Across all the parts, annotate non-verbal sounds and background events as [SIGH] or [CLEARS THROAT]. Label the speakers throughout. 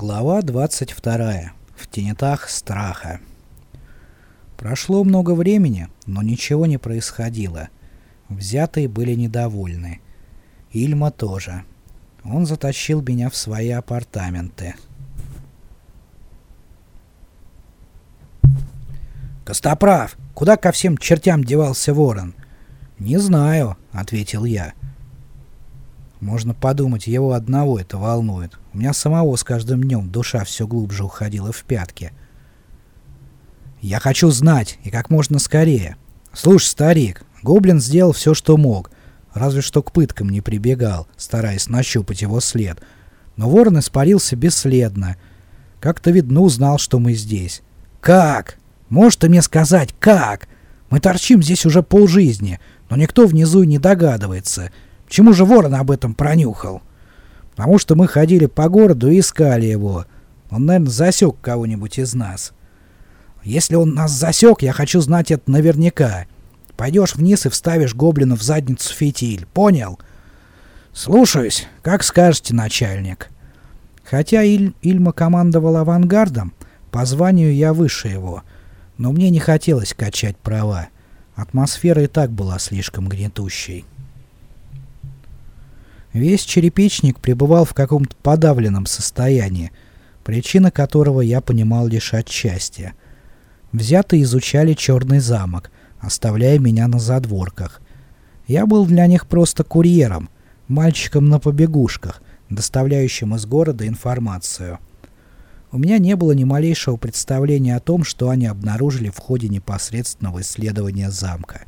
Speaker 1: Глава 22. В тенетах страха. Прошло много времени, но ничего не происходило. Взятые были недовольны. Ильма тоже. Он затащил меня в свои апартаменты. «Костоправ, куда ко всем чертям девался ворон?» «Не знаю», — ответил я. Можно подумать, его одного это волнует. У меня самого с каждым днем душа все глубже уходила в пятки. Я хочу знать, и как можно скорее. Слушай, старик, гоблин сделал все, что мог. Разве что к пыткам не прибегал, стараясь нащупать его след. Но ворон испарился бесследно. Как-то видно узнал, что мы здесь. Как? Можешь ты мне сказать, как? Мы торчим здесь уже полжизни, но никто внизу не догадывается. Почему же ворон об этом пронюхал? Потому что мы ходили по городу и искали его. Он, наверное, засек кого-нибудь из нас. Если он нас засек, я хочу знать это наверняка. Пойдешь вниз и вставишь гоблину в задницу фитиль. Понял? Слушаюсь. Как скажете, начальник. Хотя Иль Ильма командовал авангардом, по званию я выше его. Но мне не хотелось качать права. Атмосфера и так была слишком гнетущей. Весь черепичник пребывал в каком-то подавленном состоянии, причина которого я понимал лишь отчасти. Взятые изучали черный замок, оставляя меня на задворках. Я был для них просто курьером, мальчиком на побегушках, доставляющим из города информацию. У меня не было ни малейшего представления о том, что они обнаружили в ходе непосредственного исследования замка.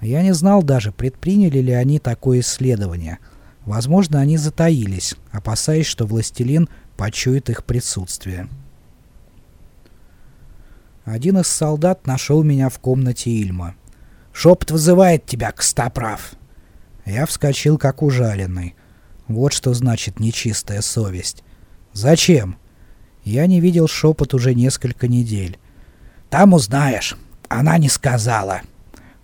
Speaker 1: Я не знал даже, предприняли ли они такое исследование. Возможно, они затаились, опасаясь, что властелин почует их присутствие. Один из солдат нашел меня в комнате Ильма. «Шепот вызывает тебя, Костоправ!» Я вскочил, как ужаленный. Вот что значит нечистая совесть. «Зачем?» Я не видел шепот уже несколько недель. «Там узнаешь. Она не сказала».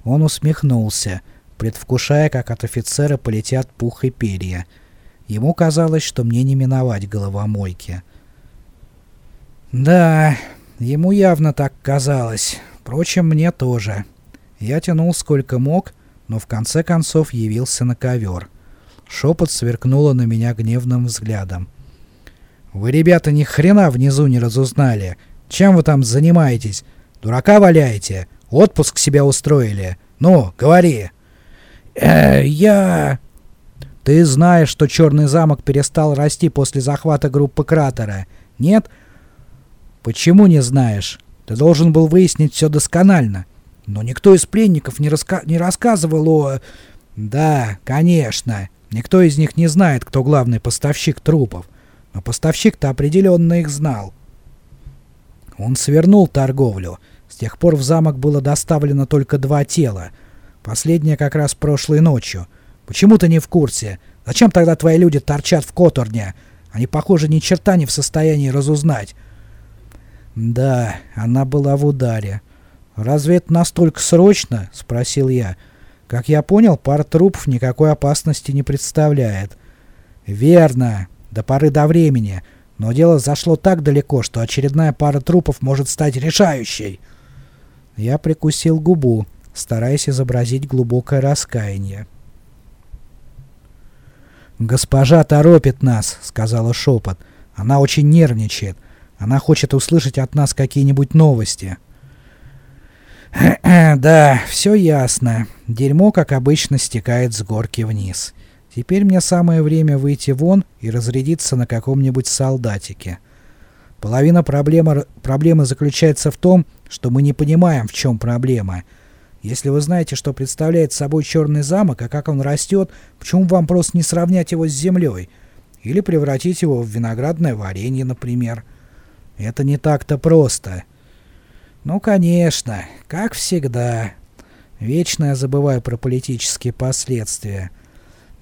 Speaker 1: Он усмехнулся, предвкушая, как от офицера полетят пух и перья. Ему казалось, что мне не миновать головомойки. Да, ему явно так казалось. Впрочем, мне тоже. Я тянул сколько мог, но в конце концов явился на ковер. Шепот сверкнула на меня гневным взглядом. «Вы, ребята, ни хрена внизу не разузнали. Чем вы там занимаетесь? Дурака валяете? Отпуск себя устроили? Ну, говори. Э, я... Ты знаешь, что Черный замок перестал расти после захвата группы кратера, нет? Почему не знаешь? Ты должен был выяснить все досконально. Но никто из пленников не, раска не рассказывал о... Да, конечно. Никто из них не знает, кто главный поставщик трупов. Но поставщик-то определенно их знал. Он свернул торговлю. Тех пор в замок было доставлено только два тела. Последнее как раз прошлой ночью. Почему ты не в курсе? Зачем тогда твои люди торчат в Которне? Они, похоже, ни черта не в состоянии разузнать. Да, она была в ударе. «Разве это настолько срочно?» — спросил я. Как я понял, пара трупов никакой опасности не представляет. «Верно. До поры до времени. Но дело зашло так далеко, что очередная пара трупов может стать решающей». Я прикусил губу, стараясь изобразить глубокое раскаяние. «Госпожа торопит нас», — сказала шепот. «Она очень нервничает. Она хочет услышать от нас какие-нибудь новости». [CLEARS THROAT] «Да, все ясно. Дерьмо, как обычно, стекает с горки вниз. Теперь мне самое время выйти вон и разрядиться на каком-нибудь солдатике». Половина проблемы, проблемы заключается в том, что мы не понимаем, в чем проблема. Если вы знаете, что представляет собой черный замок, а как он растет, почему вам просто не сравнять его с землей? Или превратить его в виноградное варенье, например? Это не так-то просто. Ну, конечно, как всегда. Вечно я забываю про политические последствия.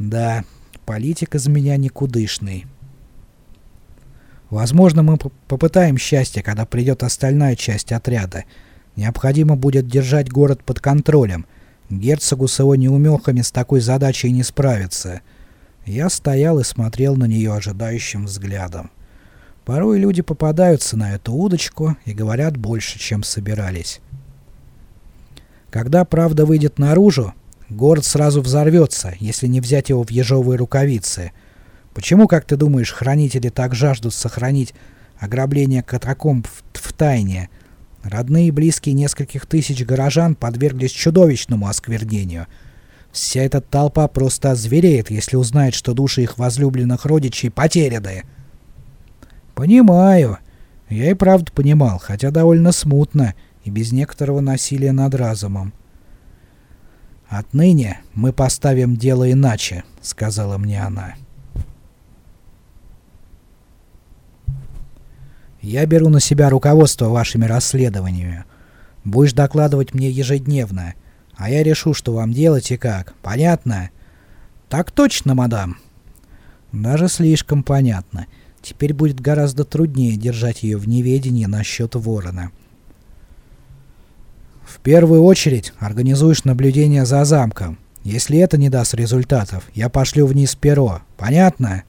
Speaker 1: Да, политик из меня никудышный. Возможно, мы попытаем счастье, когда придет остальная часть отряда. Необходимо будет держать город под контролем. Герцогу с его неумехами с такой задачей не справиться. Я стоял и смотрел на нее ожидающим взглядом. Порой люди попадаются на эту удочку и говорят больше, чем собирались. Когда правда выйдет наружу, город сразу взорвется, если не взять его в ежовые рукавицы. Почему, как ты думаешь, хранители так жаждут сохранить ограбление катакомб в, в тайне? Родные и близкие нескольких тысяч горожан подверглись чудовищному осквернению. Вся эта толпа просто озвереет, если узнает, что души их возлюбленных родичей потеряны. Понимаю. Я и правда понимал, хотя довольно смутно, и без некоторого насилия над разумом. «Отныне мы поставим дело иначе», — сказала мне она. «Я беру на себя руководство вашими расследованиями. Будешь докладывать мне ежедневно, а я решу, что вам делать и как. Понятно?» «Так точно, мадам». «Даже слишком понятно. Теперь будет гораздо труднее держать ее в неведении насчет ворона». В первую очередь организуешь наблюдение за замком. Если это не даст результатов, я пошлю вниз перо. Понятно?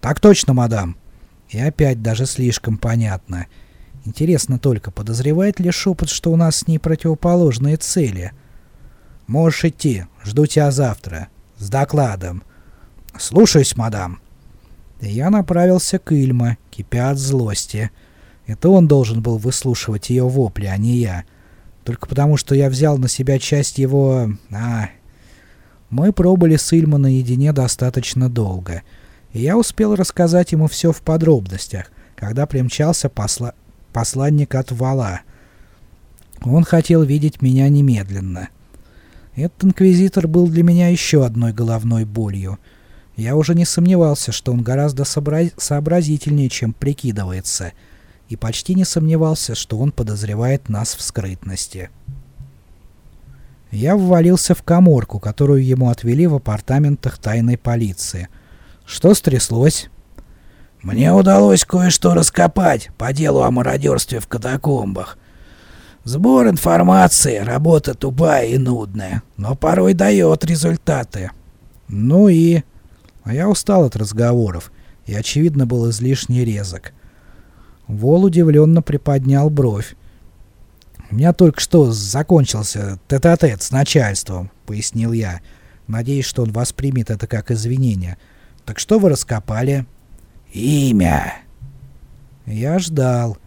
Speaker 1: Так точно, мадам. И опять даже слишком понятно. Интересно только, подозревает ли Шепот, что у нас с ней противоположные цели? Можешь идти. Жду тебя завтра. С докладом. Слушаюсь, мадам. И я направился к Ильма, кипя от злости. Это он должен был выслушивать ее вопли, а не я. Только потому, что я взял на себя часть его... А... Мы пробыли с Ильма наедине достаточно долго, и я успел рассказать ему все в подробностях, когда примчался посла... посланник от Вала. Он хотел видеть меня немедленно. Этот инквизитор был для меня еще одной головной болью. Я уже не сомневался, что он гораздо сообра... сообразительнее, чем прикидывается — и почти не сомневался, что он подозревает нас в скрытности. Я ввалился в коморку, которую ему отвели в апартаментах тайной полиции. Что стряслось? Мне удалось кое-что раскопать по делу о мародерстве в катакомбах. Сбор информации — работа тупая и нудная, но порой дает результаты. Ну и... А я устал от разговоров, и, очевидно, был излишне резок. Вол удивленно приподнял бровь. «У меня только что закончился тет-а-тет -тет с начальством», — пояснил я, надеясь, что он воспримет это как извинение. «Так что вы раскопали?» «Имя!» Я ждал.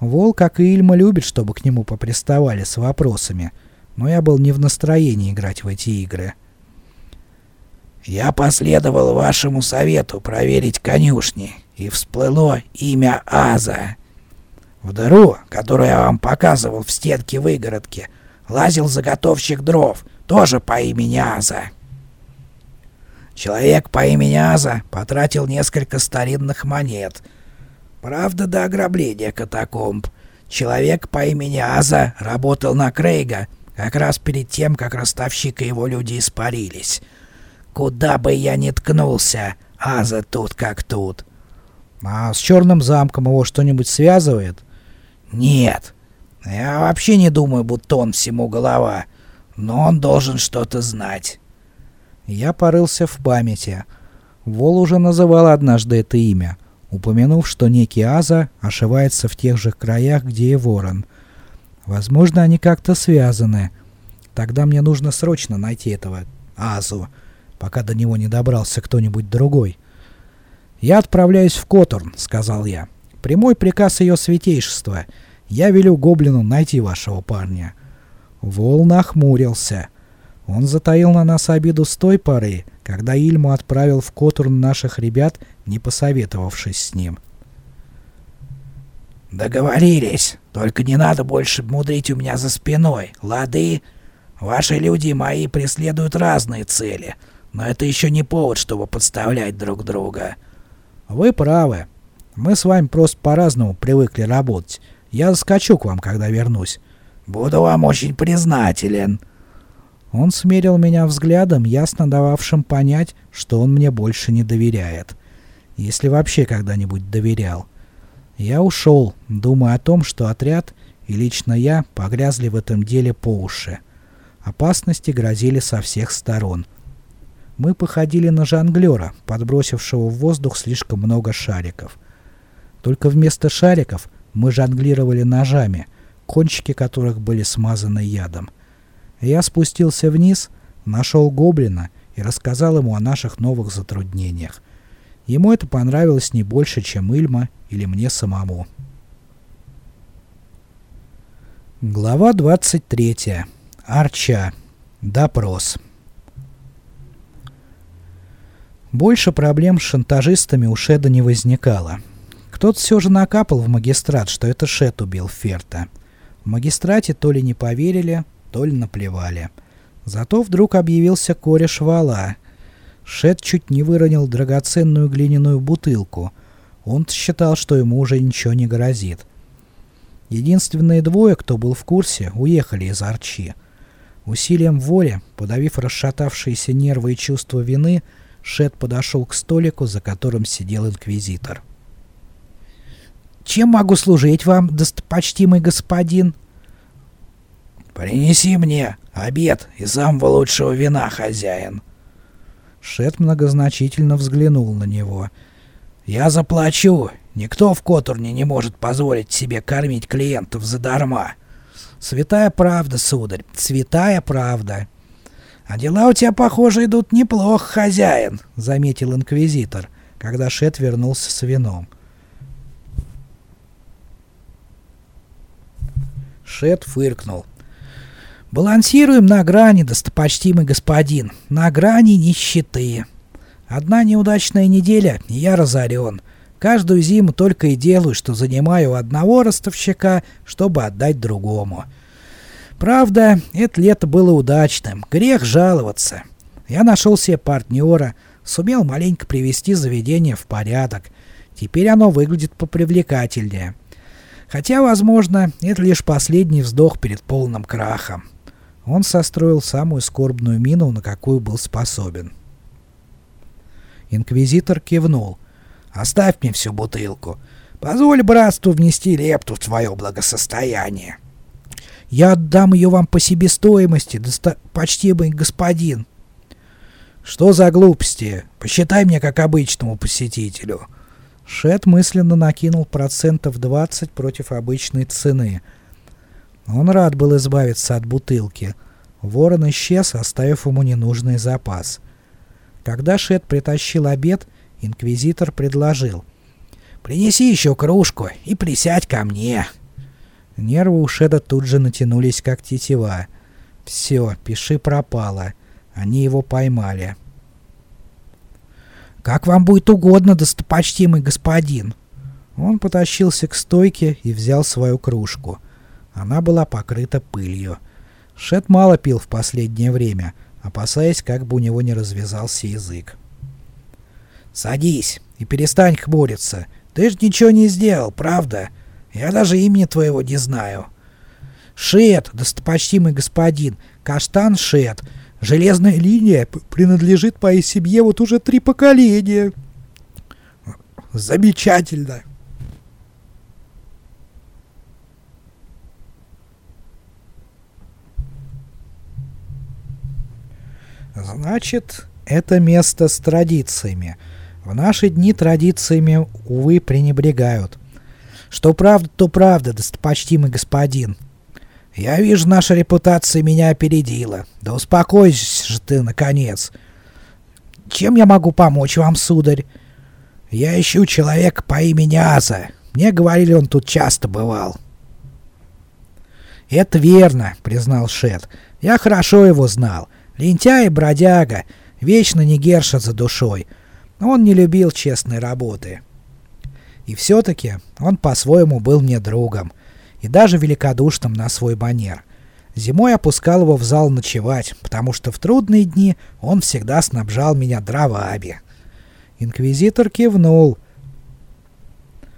Speaker 1: Вол, как и Ильма, любит, чтобы к нему поприставали с вопросами, но я был не в настроении играть в эти игры. «Я последовал вашему совету проверить конюшни и всплыло имя Аза. В дыру, которую я вам показывал в стенке выгородки, лазил заготовщик дров, тоже по имени Аза. Человек по имени Аза потратил несколько старинных монет. Правда, до ограбления катакомб. Человек по имени Аза работал на Крейга как раз перед тем, как ростовщик и его люди испарились. Куда бы я ни ткнулся, Аза тут как тут. А с черным замком его что-нибудь связывает? Нет. Я вообще не думаю, будто он всему голова. Но он должен что-то знать. Я порылся в памяти. Вол уже называл однажды это имя, упомянув, что некий Аза ошивается в тех же краях, где и Ворон. Возможно, они как-то связаны. Тогда мне нужно срочно найти этого Азу, пока до него не добрался кто-нибудь другой. «Я отправляюсь в Которн», — сказал я. «Прямой приказ ее святейшества. Я велю гоблину найти вашего парня». Вол нахмурился. Он затаил на нас обиду с той поры, когда Ильму отправил в Которн наших ребят, не посоветовавшись с ним. «Договорились. Только не надо больше мудрить у меня за спиной. Лады? Ваши люди и мои преследуют разные цели, но это еще не повод, чтобы подставлять друг друга». Вы правы. Мы с вами просто по-разному привыкли работать. Я заскочу к вам, когда вернусь. Буду вам очень признателен. Он смерил меня взглядом, ясно дававшим понять, что он мне больше не доверяет. Если вообще когда-нибудь доверял. Я ушел, думая о том, что отряд и лично я погрязли в этом деле по уши. Опасности грозили со всех сторон — мы походили на жонглера, подбросившего в воздух слишком много шариков. Только вместо шариков мы жонглировали ножами, кончики которых были смазаны ядом. Я спустился вниз, нашел гоблина и рассказал ему о наших новых затруднениях. Ему это понравилось не больше, чем Ильма или мне самому. Глава 23. Арча. Допрос. Больше проблем с шантажистами у Шеда не возникало. Кто-то все же накапал в магистрат, что это Шед убил Ферта. В магистрате то ли не поверили, то ли наплевали. Зато вдруг объявился кореш Вала. Шед чуть не выронил драгоценную глиняную бутылку. Он считал, что ему уже ничего не грозит. Единственные двое, кто был в курсе, уехали из Арчи. Усилием воли, подавив расшатавшиеся нервы и чувство вины, Шет подошел к столику, за которым сидел инквизитор. «Чем могу служить вам, достопочтимый господин?»
Speaker 2: «Принеси мне обед и самого лучшего вина, хозяин».
Speaker 1: Шет многозначительно взглянул на него.
Speaker 2: «Я заплачу. Никто в Котурне не может позволить себе кормить клиентов задарма».
Speaker 1: «Святая правда, сударь, святая правда». «А дела у тебя, похоже, идут неплохо, хозяин», — заметил инквизитор, когда Шет вернулся с вином. Шет фыркнул. «Балансируем на грани, достопочтимый господин, на грани нищеты. Одна неудачная неделя, и я разорен. Каждую зиму только и делаю, что занимаю одного ростовщика, чтобы отдать другому». Правда, это лето было удачным, грех жаловаться. Я нашел себе партнера, сумел маленько привести заведение в порядок. Теперь оно выглядит попривлекательнее. Хотя, возможно, это лишь последний вздох перед полным крахом. Он состроил самую скорбную мину, на какую был способен. Инквизитор кивнул. «Оставь мне всю бутылку. Позволь братству внести лепту в твое благосостояние». Я отдам ее вам по себестоимости, досто... почтимый господин. Что за глупости? Посчитай мне как обычному посетителю. Шет мысленно накинул процентов 20 против обычной цены. Он рад был избавиться от бутылки. Ворон исчез, оставив ему ненужный запас. Когда Шет притащил обед, инквизитор предложил. «Принеси еще кружку и присядь ко мне». Нервы у Шеда тут же натянулись, как тетива. Все, пиши пропало. Они его поймали. «Как вам будет угодно, достопочтимый господин!» Он потащился к стойке и взял свою кружку. Она была покрыта пылью. Шет мало пил в последнее время, опасаясь, как бы у него не развязался язык. «Садись и перестань хмуриться. Ты же ничего не сделал, правда?» Я даже имени твоего не знаю. Шет, достопочтимый господин, Каштан Шет. Железная линия принадлежит моей семье вот уже три поколения. Замечательно. Значит, это место с традициями. В наши дни традициями, увы, пренебрегают. Что правда, то правда, достопочтимый господин. Я вижу, наша репутация меня опередила. Да успокойся же ты, наконец. Чем я могу помочь вам, сударь? Я ищу человека по имени Аза. Мне говорили, он тут часто бывал. Это верно, признал Шет. Я хорошо его знал. Лентяй и бродяга, вечно не герша за душой. Он не любил честной работы. И все-таки он по-своему был мне другом, и даже великодушным на свой манер. Зимой опускал его в зал ночевать, потому что в трудные дни он всегда снабжал меня дровами. Инквизитор кивнул.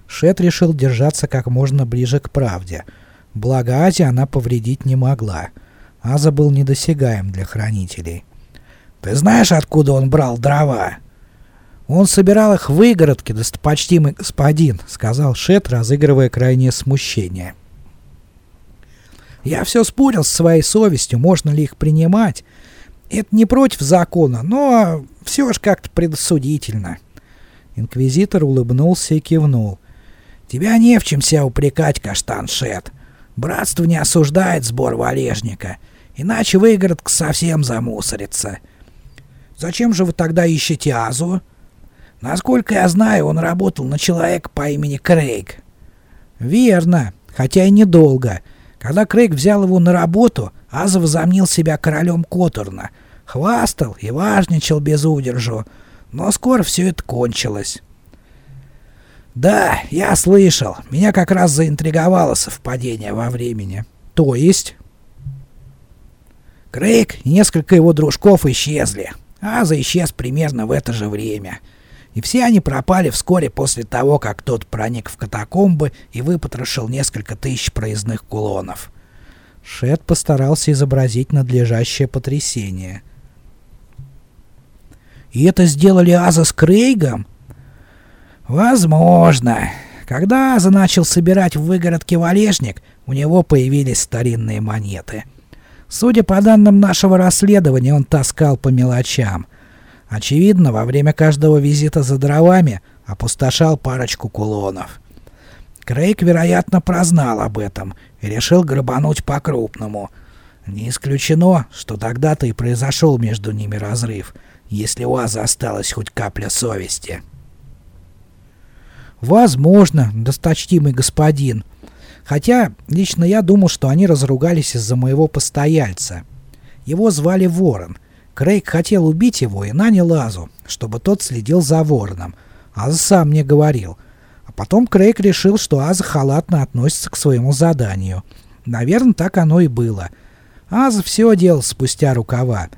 Speaker 1: Шет решил держаться как можно ближе к правде. Благо Азе она повредить не могла. Аза был недосягаем для хранителей. «Ты знаешь, откуда он брал дрова?» «Он собирал их в выгородке, достопочтимый господин», — сказал Шет, разыгрывая крайнее смущение. «Я все спорил с своей совестью, можно ли их принимать. Это не против закона, но все же как-то предосудительно». Инквизитор улыбнулся и кивнул.
Speaker 2: Тебя не в чем себя упрекать, Каштан Шет. Братство не осуждает сбор валежника, иначе выгородка совсем замусорится.
Speaker 1: Зачем же вы тогда ищете Азу?
Speaker 2: Насколько я знаю, он работал на человека по имени Крейг.
Speaker 1: Верно, хотя и недолго. Когда Крейг взял его на работу, Аза возомнил себя королем Которна, хвастал и важничал без удержу, но скоро все это кончилось.
Speaker 2: Да, я слышал. Меня как раз заинтриговало совпадение во времени.
Speaker 1: То есть?
Speaker 2: Крейг и несколько его дружков исчезли. Аза исчез примерно в это же время. И все они пропали вскоре после того, как тот проник в катакомбы и выпотрошил несколько тысяч проездных кулонов.
Speaker 1: Шет постарался изобразить надлежащее потрясение.
Speaker 2: «И это сделали Аза с Крейгом?»
Speaker 1: Возможно. Когда Аза начал собирать в выгородке валежник, у него появились старинные монеты. Судя по данным нашего расследования, он таскал по мелочам. Очевидно, во время каждого визита за дровами опустошал парочку кулонов. Крейг, вероятно, прознал об этом и решил грабануть по-крупному. Не исключено, что тогда-то и произошел между ними разрыв, если у Аза осталась хоть капля совести. Возможно, досточтимый господин. Хотя, лично я думал, что они разругались из-за моего постояльца. Его звали Ворон. Крейг хотел убить его и нанял Азу, чтобы тот следил за Вороном. Аза сам мне говорил. А потом Крейг решил, что Аза халатно относится к своему заданию. Наверное, так оно и было. Аза все делал спустя рукава.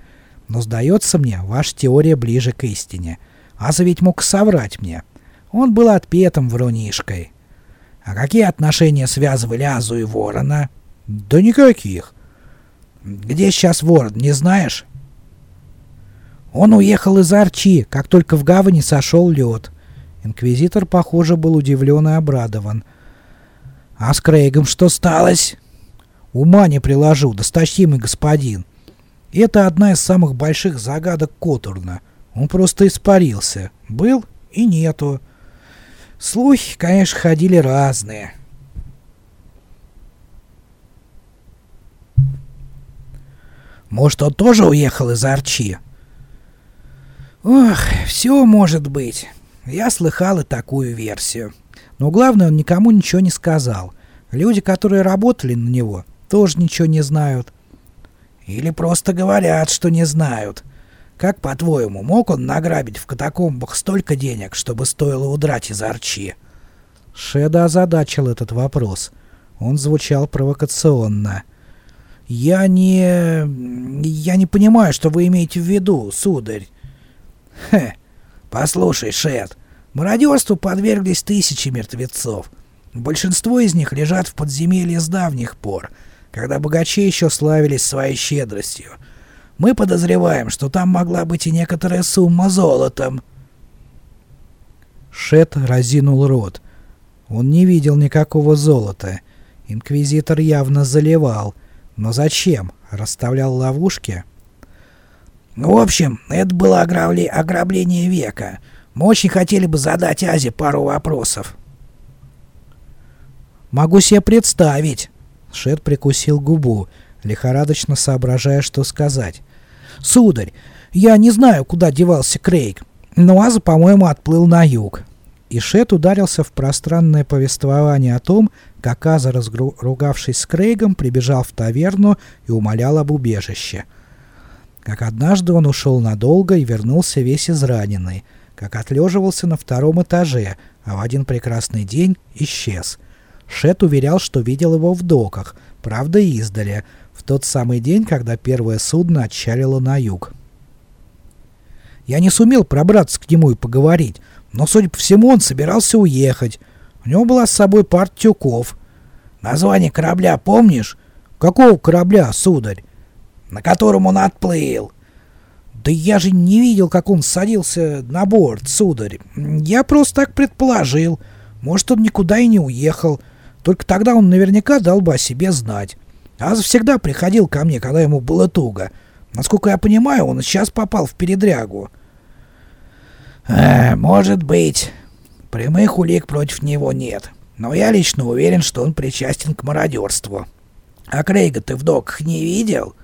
Speaker 1: Но, сдается мне, ваша теория ближе к истине. Аза ведь мог соврать мне. Он был отпетым врунишкой. А какие отношения связывали Азу и Ворона?
Speaker 2: Да никаких.
Speaker 1: Где сейчас Ворон, не знаешь?
Speaker 2: Он уехал из Арчи, как только в гавани сошел лед.
Speaker 1: Инквизитор, похоже, был удивлен и обрадован.
Speaker 2: А с Крейгом что сталось?
Speaker 1: Ума не приложу, досточтимый господин. Это одна из самых больших загадок Котурна. Он просто испарился. Был и нету. Слухи, конечно, ходили разные.
Speaker 2: Может, он тоже уехал из Арчи?
Speaker 1: Ох, все может быть. Я слыхал и такую версию. Но главное, он никому ничего не сказал. Люди, которые работали на него, тоже ничего не знают.
Speaker 2: Или просто говорят, что не знают. Как, по-твоему, мог он награбить в катакомбах столько денег, чтобы стоило удрать из Арчи?
Speaker 1: Шеда озадачил этот вопрос. Он звучал провокационно.
Speaker 2: «Я не... я не понимаю, что вы имеете в виду, сударь». «Хе, послушай, Шед, мародерству подверглись тысячи мертвецов. Большинство из них лежат в подземелье с давних пор, когда богачи еще славились своей щедростью. Мы подозреваем, что там могла быть и некоторая сумма золотом.
Speaker 1: Шет разинул рот. Он не видел никакого золота. Инквизитор явно заливал. Но зачем? Расставлял ловушки?
Speaker 2: В общем, это было ограбление века. Мы очень хотели бы задать Азе пару вопросов.
Speaker 1: Могу себе представить. Шет прикусил губу, лихорадочно соображая, что сказать. «Сударь, я не знаю, куда девался Крейг, но Аза, по-моему, отплыл на юг». И Шет ударился в пространное повествование о том, как Аза, разругавшись с Крейгом, прибежал в таверну и умолял об убежище. Как однажды он ушел надолго и вернулся весь израненный, как отлеживался на втором этаже, а в один прекрасный день исчез. Шет уверял, что видел его в доках, правда издали, в тот самый день, когда первое судно отчалило на юг. Я не сумел пробраться к нему и поговорить, но, судя по всему, он собирался уехать. У него была с собой пара тюков.
Speaker 2: Название корабля помнишь?
Speaker 1: Какого корабля, сударь?
Speaker 2: На котором он отплыл.
Speaker 1: Да я же не видел, как он садился на борт, сударь. Я просто так предположил. Может, он никуда и не уехал. Только тогда он наверняка дал бы о себе знать. Аз всегда приходил ко мне, когда ему было туго. Насколько я понимаю, он сейчас попал в передрягу.
Speaker 2: «Э, может быть. Прямых улик против него нет. Но я лично уверен, что он причастен к мародерству. А Крейга ты в доках не видел?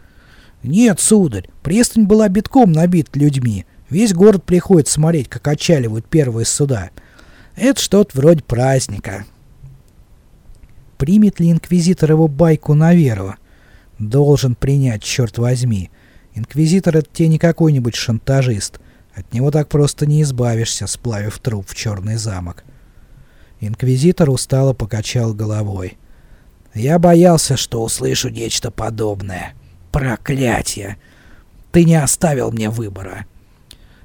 Speaker 1: Нет, сударь, пристань была битком набит людьми. Весь город приходит смотреть, как отчаливают первые суда. Это что-то вроде праздника. Примет ли инквизитор его байку на веру? Должен принять, черт возьми. Инквизитор — это тебе не какой-нибудь шантажист. От него так просто не избавишься, сплавив труп в черный замок. Инквизитор устало покачал головой.
Speaker 2: «Я боялся, что услышу нечто подобное. Проклятие! Ты не оставил мне выбора!»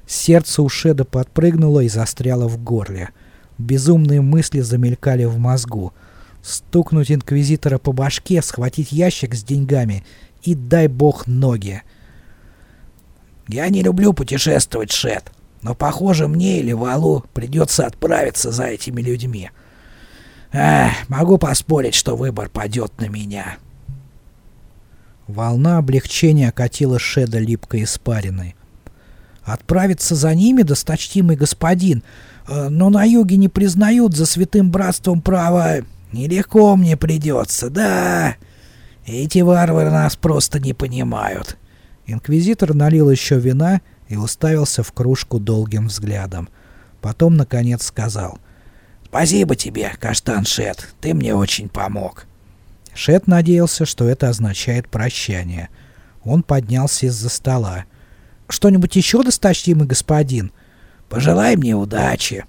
Speaker 1: Сердце у Шеда подпрыгнуло и застряло в горле. Безумные мысли замелькали в мозгу. Стукнуть инквизитора по башке, схватить ящик с деньгами и дай бог ноги.
Speaker 2: «Я не люблю путешествовать, Шед, но, похоже, мне или Валу придется отправиться за этими людьми. Эх, могу поспорить, что выбор падет на меня».
Speaker 1: Волна облегчения окатила Шеда липкой испариной. «Отправиться за ними, досточтимый господин, э, но на юге не признают за святым братством права.
Speaker 2: Нелегко мне придется, да. Эти варвары нас просто не понимают».
Speaker 1: Инквизитор налил еще вина и уставился в кружку долгим взглядом. Потом, наконец, сказал.
Speaker 2: «Спасибо тебе, Каштан Шет, ты мне очень помог».
Speaker 1: Шет надеялся, что это означает прощание. Он поднялся из-за стола. «Что-нибудь еще, досточтимый господин?»
Speaker 2: «Пожелай мне удачи».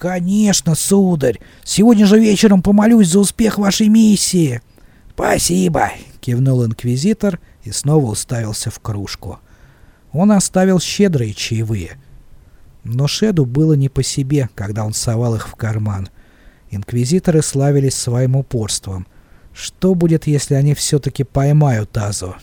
Speaker 1: «Конечно, сударь! Сегодня же вечером помолюсь за успех вашей миссии!»
Speaker 2: «Спасибо!»
Speaker 1: — кивнул инквизитор и снова уставился в кружку. Он оставил щедрые чаевые. Но Шеду было не по себе, когда он совал их в карман. Инквизиторы славились своим упорством. Что будет, если они все-таки поймают Азу?